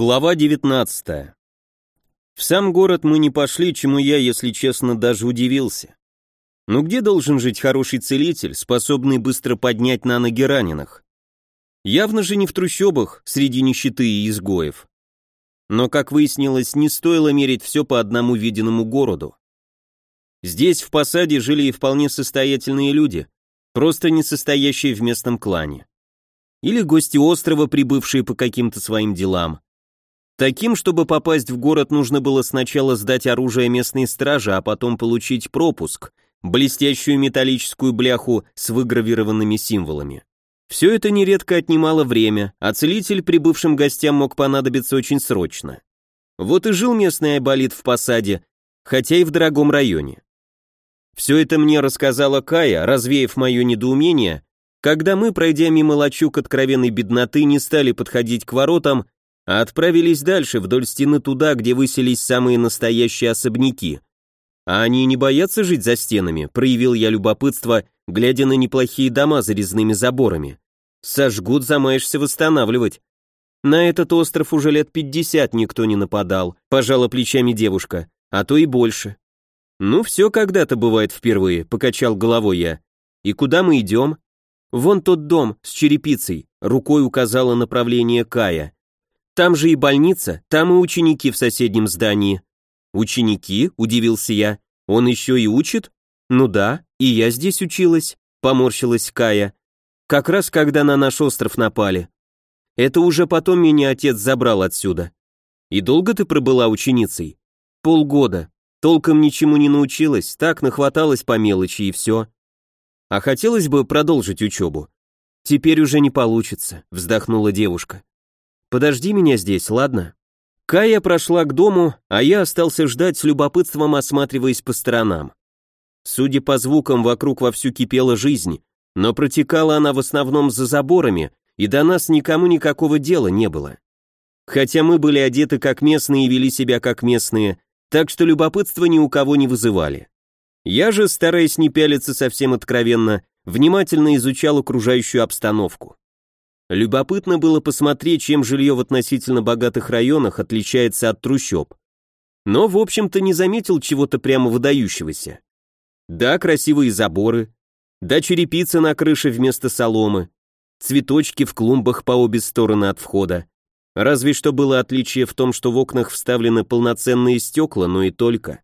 Глава 19. В сам город мы не пошли, чему я, если честно, даже удивился. Ну где должен жить хороший целитель, способный быстро поднять на ноги раненых? Явно же не в трущобах, среди нищеты и изгоев. Но, как выяснилось, не стоило мерить все по одному виденному городу. Здесь, в посаде, жили и вполне состоятельные люди, просто не состоящие в местном клане. Или гости острова, прибывшие по каким-то своим делам Таким, чтобы попасть в город, нужно было сначала сдать оружие местной стражи, а потом получить пропуск, блестящую металлическую бляху с выгравированными символами. Все это нередко отнимало время, а целитель прибывшим гостям мог понадобиться очень срочно. Вот и жил местный айболит в посаде, хотя и в дорогом районе. Все это мне рассказала Кая, развеяв мое недоумение, когда мы, пройдя мимо лачуг откровенной бедноты, не стали подходить к воротам, а отправились дальше, вдоль стены туда, где выселись самые настоящие особняки. А они не боятся жить за стенами, проявил я любопытство, глядя на неплохие дома за резными заборами. Сожгут, замаешься восстанавливать. На этот остров уже лет пятьдесят никто не нападал, пожала плечами девушка, а то и больше. Ну, все когда-то бывает впервые, покачал головой я. И куда мы идем? Вон тот дом с черепицей, рукой указала направление Кая. Там же и больница, там и ученики в соседнем здании. Ученики? Удивился я. Он еще и учит? Ну да, и я здесь училась, поморщилась Кая. Как раз когда на наш остров напали. Это уже потом меня отец забрал отсюда. И долго ты пробыла ученицей? Полгода. Толком ничему не научилась, так нахваталась по мелочи и все. А хотелось бы продолжить учебу. Теперь уже не получится, вздохнула девушка. Подожди меня здесь, ладно?» Кая прошла к дому, а я остался ждать с любопытством, осматриваясь по сторонам. Судя по звукам, вокруг вовсю кипела жизнь, но протекала она в основном за заборами, и до нас никому никакого дела не было. Хотя мы были одеты как местные и вели себя как местные, так что любопытство ни у кого не вызывали. Я же, стараясь не пялиться совсем откровенно, внимательно изучал окружающую обстановку. Любопытно было посмотреть, чем жилье в относительно богатых районах отличается от трущоб. Но, в общем-то, не заметил чего-то прямо выдающегося. Да, красивые заборы, да, черепица на крыше вместо соломы, цветочки в клумбах по обе стороны от входа. Разве что было отличие в том, что в окнах вставлены полноценные стекла, но и только.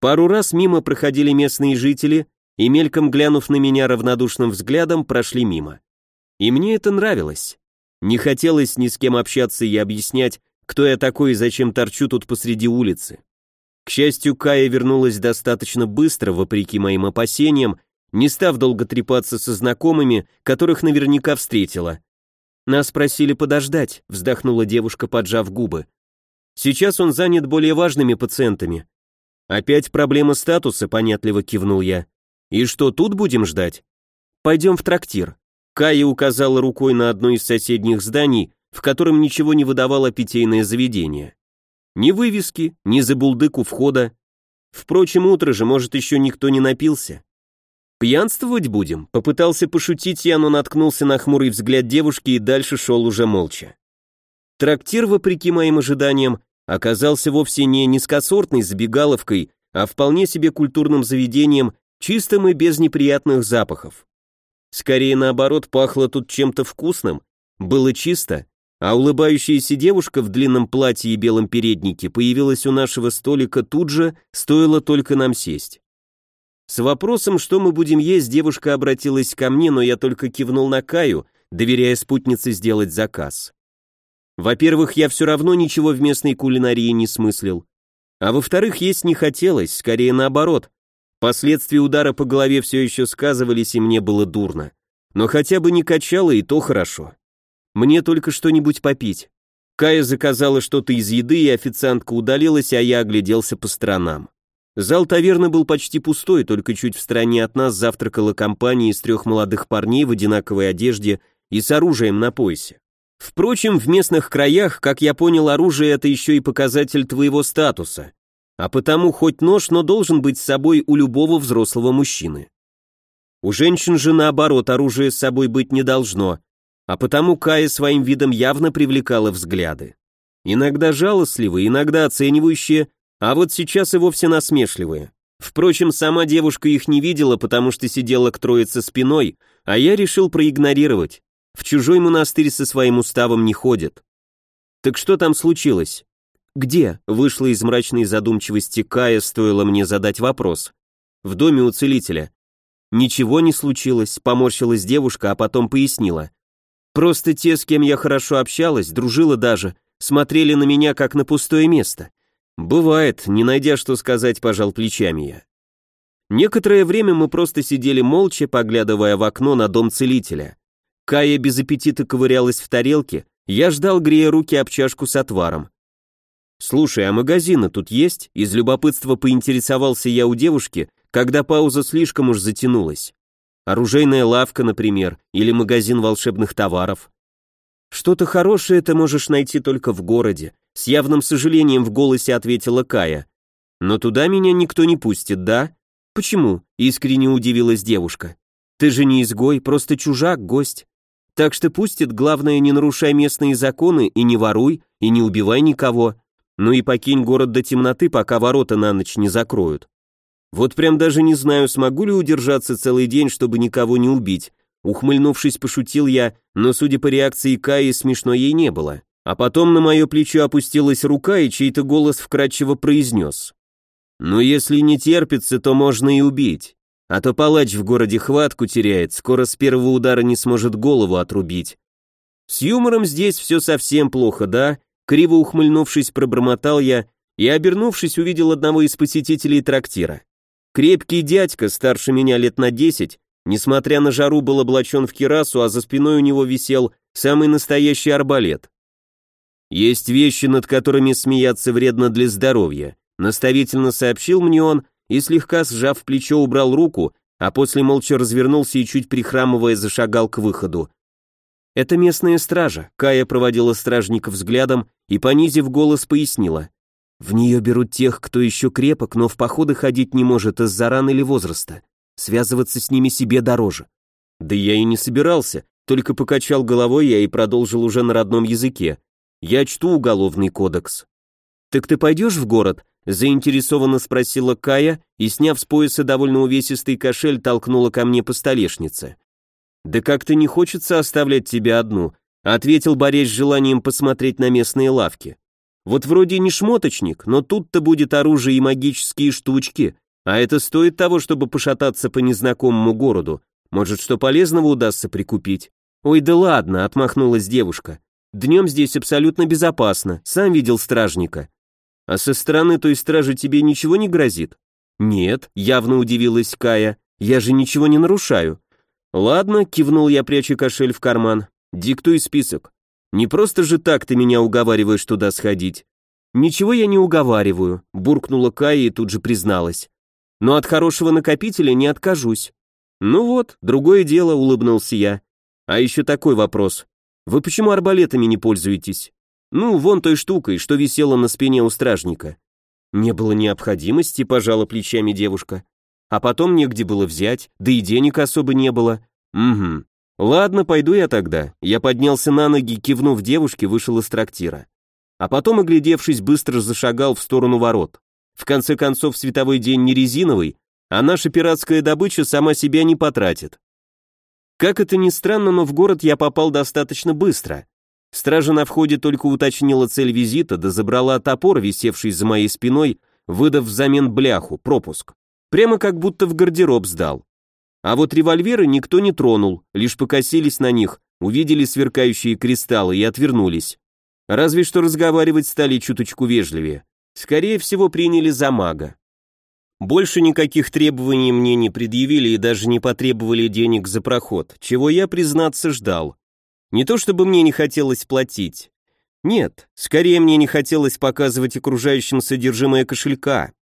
Пару раз мимо проходили местные жители и, мельком глянув на меня равнодушным взглядом, прошли мимо. И мне это нравилось. Не хотелось ни с кем общаться и объяснять, кто я такой и зачем торчу тут посреди улицы. К счастью, Кая вернулась достаточно быстро, вопреки моим опасениям, не став долго трепаться со знакомыми, которых наверняка встретила. «Нас просили подождать», — вздохнула девушка, поджав губы. «Сейчас он занят более важными пациентами». «Опять проблема статуса», — понятливо кивнул я. «И что, тут будем ждать?» «Пойдем в трактир». Кая указала рукой на одно из соседних зданий, в котором ничего не выдавало питейное заведение. Ни вывески, ни забулдык у входа. Впрочем, утро же, может, еще никто не напился. «Пьянствовать будем?» Попытался пошутить я, но наткнулся на хмурый взгляд девушки и дальше шел уже молча. Трактир, вопреки моим ожиданиям, оказался вовсе не низкосортной забегаловкой, а вполне себе культурным заведением, чистым и без неприятных запахов. Скорее наоборот, пахло тут чем-то вкусным, было чисто, а улыбающаяся девушка в длинном платье и белом переднике появилась у нашего столика тут же, стоило только нам сесть. С вопросом, что мы будем есть, девушка обратилась ко мне, но я только кивнул на Каю, доверяя спутнице сделать заказ. Во-первых, я все равно ничего в местной кулинарии не смыслил. А во-вторых, есть не хотелось, скорее наоборот. Последствия удара по голове все еще сказывались, и мне было дурно. Но хотя бы не качало, и то хорошо. Мне только что-нибудь попить. Кая заказала что-то из еды, и официантка удалилась, а я огляделся по сторонам. Зал таверны был почти пустой, только чуть в стороне от нас завтракала компания из трех молодых парней в одинаковой одежде и с оружием на поясе. Впрочем, в местных краях, как я понял, оружие это еще и показатель твоего статуса а потому хоть нож, но должен быть с собой у любого взрослого мужчины. У женщин же наоборот оружие с собой быть не должно, а потому Кая своим видом явно привлекала взгляды. Иногда жалостливые, иногда оценивающие, а вот сейчас и вовсе насмешливые. Впрочем, сама девушка их не видела, потому что сидела к троице спиной, а я решил проигнорировать. В чужой монастырь со своим уставом не ходит. Так что там случилось? Где? Вышла из мрачной задумчивости Кая, стоило мне задать вопрос. В доме у целителя. Ничего не случилось, поморщилась девушка, а потом пояснила. Просто те, с кем я хорошо общалась, дружила даже, смотрели на меня как на пустое место. Бывает, не найдя что сказать, пожал плечами я. Некоторое время мы просто сидели молча, поглядывая в окно на дом целителя. Кая без аппетита ковырялась в тарелке, я ждал, грея руки об чашку с отваром. «Слушай, а магазины тут есть?» Из любопытства поинтересовался я у девушки, когда пауза слишком уж затянулась. Оружейная лавка, например, или магазин волшебных товаров. Что-то хорошее ты можешь найти только в городе, с явным сожалением в голосе ответила Кая. Но туда меня никто не пустит, да? Почему? Искренне удивилась девушка. Ты же не изгой, просто чужак, гость. Так что пустит, главное, не нарушай местные законы и не воруй, и не убивай никого. Ну и покинь город до темноты, пока ворота на ночь не закроют. Вот прям даже не знаю, смогу ли удержаться целый день, чтобы никого не убить. Ухмыльнувшись, пошутил я, но, судя по реакции Каи, смешно ей не было. А потом на мое плечо опустилась рука, и чей-то голос вкрадчиво произнес. «Ну, если не терпится, то можно и убить. А то палач в городе хватку теряет, скоро с первого удара не сможет голову отрубить. С юмором здесь все совсем плохо, да? Криво ухмыльнувшись, пробормотал я и, обернувшись, увидел одного из посетителей трактира. Крепкий дядька, старше меня лет на десять, несмотря на жару, был облачен в кирасу, а за спиной у него висел самый настоящий арбалет. Есть вещи, над которыми смеяться вредно для здоровья, наставительно сообщил мне он и, слегка сжав плечо, убрал руку, а после молча развернулся и, чуть прихрамывая, зашагал к выходу. «Это местная стража», — Кая проводила стражников взглядом и, понизив голос, пояснила. «В нее берут тех, кто еще крепок, но в походы ходить не может из-за ран или возраста. Связываться с ними себе дороже». «Да я и не собирался», только покачал головой я и продолжил уже на родном языке. «Я чту уголовный кодекс». «Так ты пойдешь в город?» заинтересованно спросила Кая и, сняв с пояса довольно увесистый кошель, толкнула ко мне по столешнице. «Да как-то не хочется оставлять тебя одну», ответил, борясь с желанием посмотреть на местные лавки. «Вот вроде не шмоточник, но тут-то будет оружие и магические штучки, а это стоит того, чтобы пошататься по незнакомому городу. Может, что полезного удастся прикупить?» «Ой, да ладно», — отмахнулась девушка. «Днем здесь абсолютно безопасно, сам видел стражника. А со стороны той стражи тебе ничего не грозит? Нет, явно удивилась Кая. Я же ничего не нарушаю. Ладно, кивнул я, пряча кошель в карман. Диктуй список. Не просто же так ты меня уговариваешь туда сходить. Ничего я не уговариваю, буркнула Кая и тут же призналась. Но от хорошего накопителя не откажусь. Ну вот, другое дело, улыбнулся я. А еще такой вопрос. Вы почему арбалетами не пользуетесь? Ну, вон той штукой, что висела на спине у стражника. Не было необходимости, пожала плечами девушка. А потом негде было взять, да и денег особо не было. Угу. Ладно, пойду я тогда. Я поднялся на ноги, кивнув девушке, вышел из трактира. А потом, оглядевшись, быстро зашагал в сторону ворот. В конце концов, световой день не резиновый, а наша пиратская добыча сама себя не потратит. Как это ни странно, но в город я попал достаточно быстро. Стража на входе только уточнила цель визита, да забрала топор, висевший за моей спиной, выдав взамен бляху, пропуск. Прямо как будто в гардероб сдал. А вот револьверы никто не тронул, лишь покосились на них, увидели сверкающие кристаллы и отвернулись. Разве что разговаривать стали чуточку вежливее. Скорее всего, приняли за мага. Больше никаких требований мне не предъявили и даже не потребовали денег за проход, чего я, признаться, ждал. Не то чтобы мне не хотелось платить. Нет, скорее мне не хотелось показывать окружающим содержимое кошелька.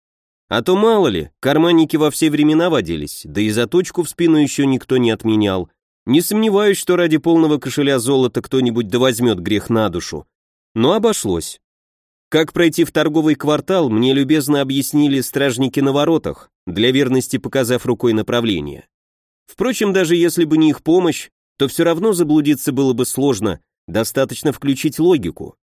А то мало ли, карманники во все времена водились, да и заточку в спину еще никто не отменял. Не сомневаюсь, что ради полного кошеля золота кто-нибудь да возьмет грех на душу. Но обошлось. Как пройти в торговый квартал, мне любезно объяснили стражники на воротах, для верности показав рукой направление. Впрочем, даже если бы не их помощь, то все равно заблудиться было бы сложно, достаточно включить логику.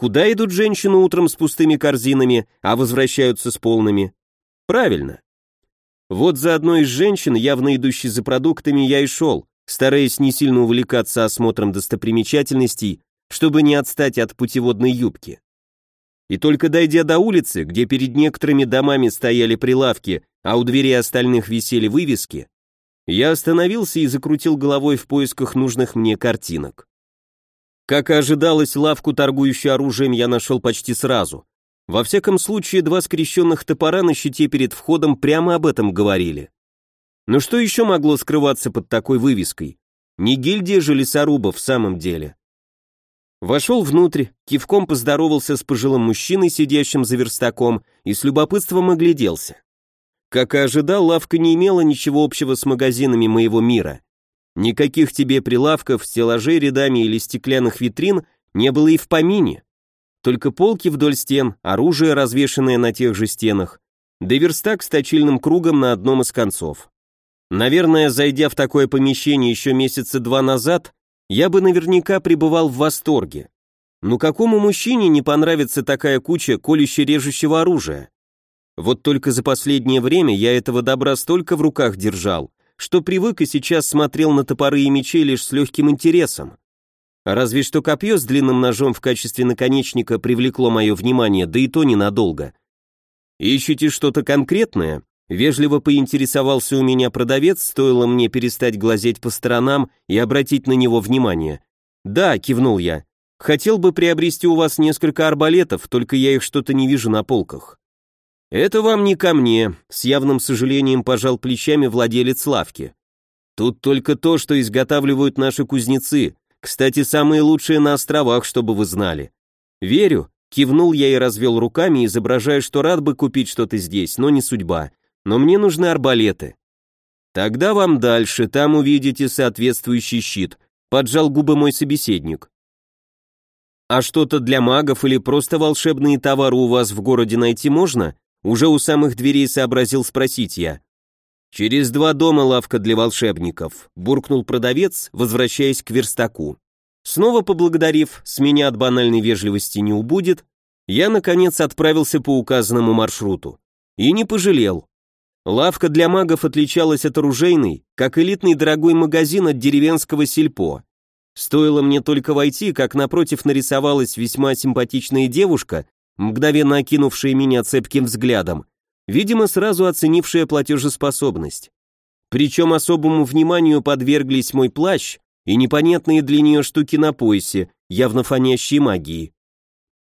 Куда идут женщины утром с пустыми корзинами, а возвращаются с полными? Правильно. Вот за одной из женщин, явно идущей за продуктами, я и шел, стараясь не сильно увлекаться осмотром достопримечательностей, чтобы не отстать от путеводной юбки. И только дойдя до улицы, где перед некоторыми домами стояли прилавки, а у двери остальных висели вывески, я остановился и закрутил головой в поисках нужных мне картинок. Как и ожидалось, лавку, торгующую оружием, я нашел почти сразу. Во всяком случае, два скрещенных топора на щите перед входом прямо об этом говорили. Но что еще могло скрываться под такой вывеской? Не гильдия же лесорубов в самом деле. Вошел внутрь, кивком поздоровался с пожилым мужчиной, сидящим за верстаком, и с любопытством огляделся. Как и ожидал, лавка не имела ничего общего с магазинами моего мира. Никаких тебе прилавков, стеллажей рядами или стеклянных витрин не было и в помине. Только полки вдоль стен, оружие, развешанное на тех же стенах, да верстак с точильным кругом на одном из концов. Наверное, зайдя в такое помещение еще месяца два назад, я бы наверняка пребывал в восторге. Но какому мужчине не понравится такая куча колюще-режущего оружия? Вот только за последнее время я этого добра столько в руках держал, что привык и сейчас смотрел на топоры и мечи лишь с легким интересом. Разве что копье с длинным ножом в качестве наконечника привлекло мое внимание, да и то ненадолго. «Ищете что-то конкретное?» Вежливо поинтересовался у меня продавец, стоило мне перестать глазеть по сторонам и обратить на него внимание. «Да», — кивнул я. «Хотел бы приобрести у вас несколько арбалетов, только я их что-то не вижу на полках». «Это вам не ко мне», — с явным сожалением пожал плечами владелец лавки. «Тут только то, что изготавливают наши кузнецы, кстати, самые лучшие на островах, чтобы вы знали». «Верю», — кивнул я и развел руками, изображая, что рад бы купить что-то здесь, но не судьба но мне нужны арбалеты. Тогда вам дальше, там увидите соответствующий щит, поджал губы мой собеседник. А что-то для магов или просто волшебные товары у вас в городе найти можно? Уже у самых дверей сообразил спросить я. Через два дома лавка для волшебников, буркнул продавец, возвращаясь к верстаку. Снова поблагодарив, с меня от банальной вежливости не убудет, я, наконец, отправился по указанному маршруту. И не пожалел. Лавка для магов отличалась от оружейной, как элитный дорогой магазин от деревенского сельпо. Стоило мне только войти, как напротив нарисовалась весьма симпатичная девушка, мгновенно окинувшая меня цепким взглядом, видимо, сразу оценившая платежеспособность. Причем особому вниманию подверглись мой плащ и непонятные для нее штуки на поясе, явно фонящие магией.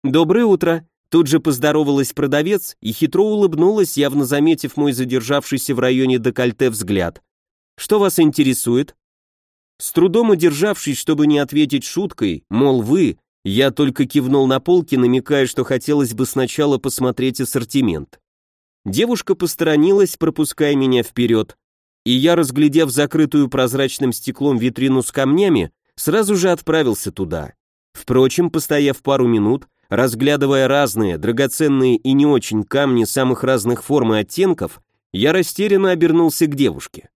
«Доброе утро!» Тут же поздоровалась продавец и хитро улыбнулась, явно заметив мой задержавшийся в районе декольте взгляд. «Что вас интересует?» С трудом удержавшись, чтобы не ответить шуткой, мол, вы, я только кивнул на полки, намекая, что хотелось бы сначала посмотреть ассортимент. Девушка посторонилась, пропуская меня вперед, и я, разглядев закрытую прозрачным стеклом витрину с камнями, сразу же отправился туда. Впрочем, постояв пару минут, Разглядывая разные, драгоценные и не очень камни самых разных форм и оттенков, я растерянно обернулся к девушке.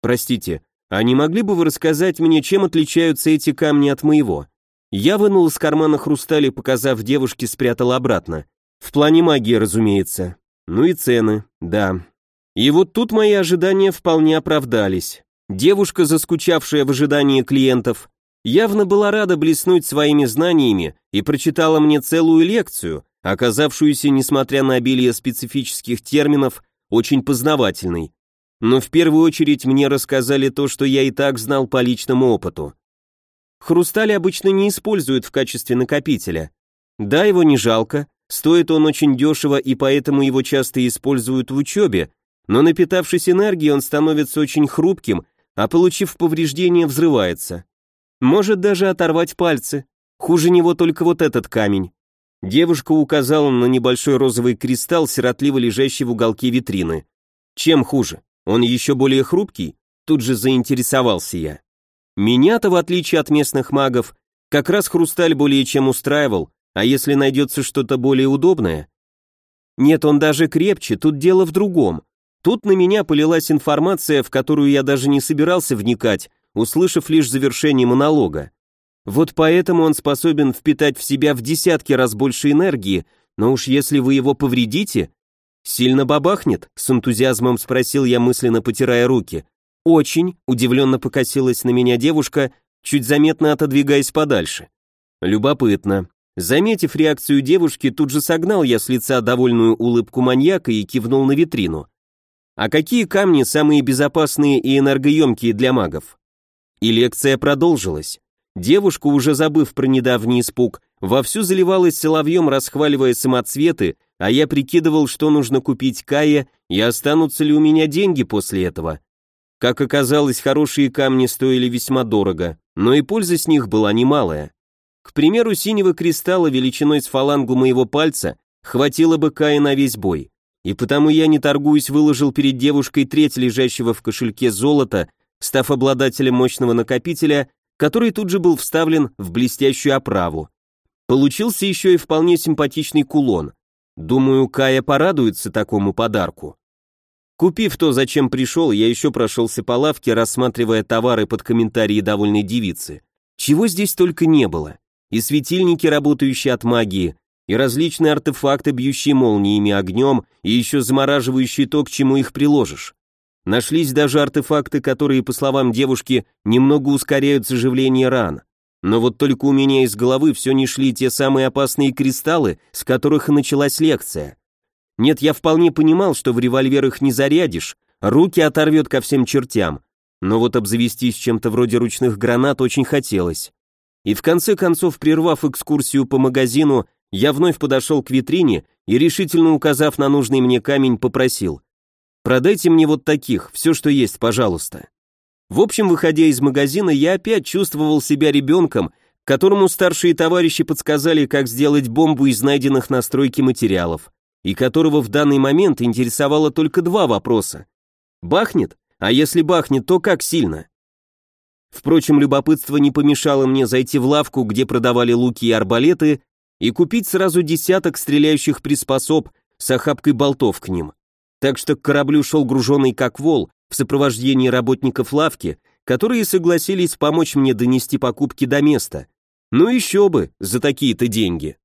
«Простите, а не могли бы вы рассказать мне, чем отличаются эти камни от моего?» Я вынул из кармана хрусталь и, показав девушке, спрятал обратно. В плане магии, разумеется. Ну и цены, да. И вот тут мои ожидания вполне оправдались. Девушка, заскучавшая в ожидании клиентов, явно была рада блеснуть своими знаниями и прочитала мне целую лекцию, оказавшуюся, несмотря на обилие специфических терминов, очень познавательной. Но в первую очередь мне рассказали то, что я и так знал по личному опыту. Хрусталь обычно не используют в качестве накопителя. Да, его не жалко, стоит он очень дешево и поэтому его часто используют в учебе, но напитавшись энергией он становится очень хрупким, а получив повреждение взрывается. Может даже оторвать пальцы. Хуже него только вот этот камень. Девушка указала на небольшой розовый кристалл, сиротливо лежащий в уголке витрины. Чем хуже? Он еще более хрупкий? Тут же заинтересовался я. Меня-то, в отличие от местных магов, как раз хрусталь более чем устраивал, а если найдется что-то более удобное? Нет, он даже крепче, тут дело в другом. Тут на меня полилась информация, в которую я даже не собирался вникать, услышав лишь завершение монолога. Вот поэтому он способен впитать в себя в десятки раз больше энергии, но уж если вы его повредите... Сильно бабахнет? С энтузиазмом спросил я, мысленно потирая руки. Очень, удивленно покосилась на меня девушка, чуть заметно отодвигаясь подальше. Любопытно. Заметив реакцию девушки, тут же согнал я с лица довольную улыбку маньяка и кивнул на витрину. А какие камни самые безопасные и энергоемкие для магов? И лекция продолжилась. Девушка, уже забыв про недавний испуг, вовсю заливалась соловьем, расхваливая самоцветы, а я прикидывал, что нужно купить Кая и останутся ли у меня деньги после этого. Как оказалось, хорошие камни стоили весьма дорого, но и польза с них была немалая. К примеру, синего кристалла величиной с фалангу моего пальца хватило бы Кая на весь бой. И потому я, не торгуюсь, выложил перед девушкой треть лежащего в кошельке золота, став обладателем мощного накопителя, который тут же был вставлен в блестящую оправу. Получился еще и вполне симпатичный кулон. Думаю, Кая порадуется такому подарку. Купив то, зачем пришел, я еще прошелся по лавке, рассматривая товары под комментарии довольной девицы. Чего здесь только не было. И светильники, работающие от магии, и различные артефакты, бьющие молниями, огнем, и еще замораживающие то, к чему их приложишь. Нашлись даже артефакты, которые, по словам девушки, немного ускоряют заживление ран. Но вот только у меня из головы все не шли те самые опасные кристаллы, с которых и началась лекция. Нет, я вполне понимал, что в револьвер их не зарядишь, руки оторвет ко всем чертям, но вот обзавестись чем-то вроде ручных гранат очень хотелось. И в конце концов, прервав экскурсию по магазину, я вновь подошел к витрине и, решительно указав на нужный мне камень, попросил Продайте мне вот таких, все, что есть, пожалуйста. В общем, выходя из магазина, я опять чувствовал себя ребенком, которому старшие товарищи подсказали, как сделать бомбу из найденных на стройке материалов, и которого в данный момент интересовало только два вопроса. Бахнет? А если бахнет, то как сильно? Впрочем, любопытство не помешало мне зайти в лавку, где продавали луки и арбалеты, и купить сразу десяток стреляющих приспособ с охапкой болтов к ним так что к кораблю шел груженный как вол в сопровождении работников лавки, которые согласились помочь мне донести покупки до места. Ну еще бы, за такие-то деньги.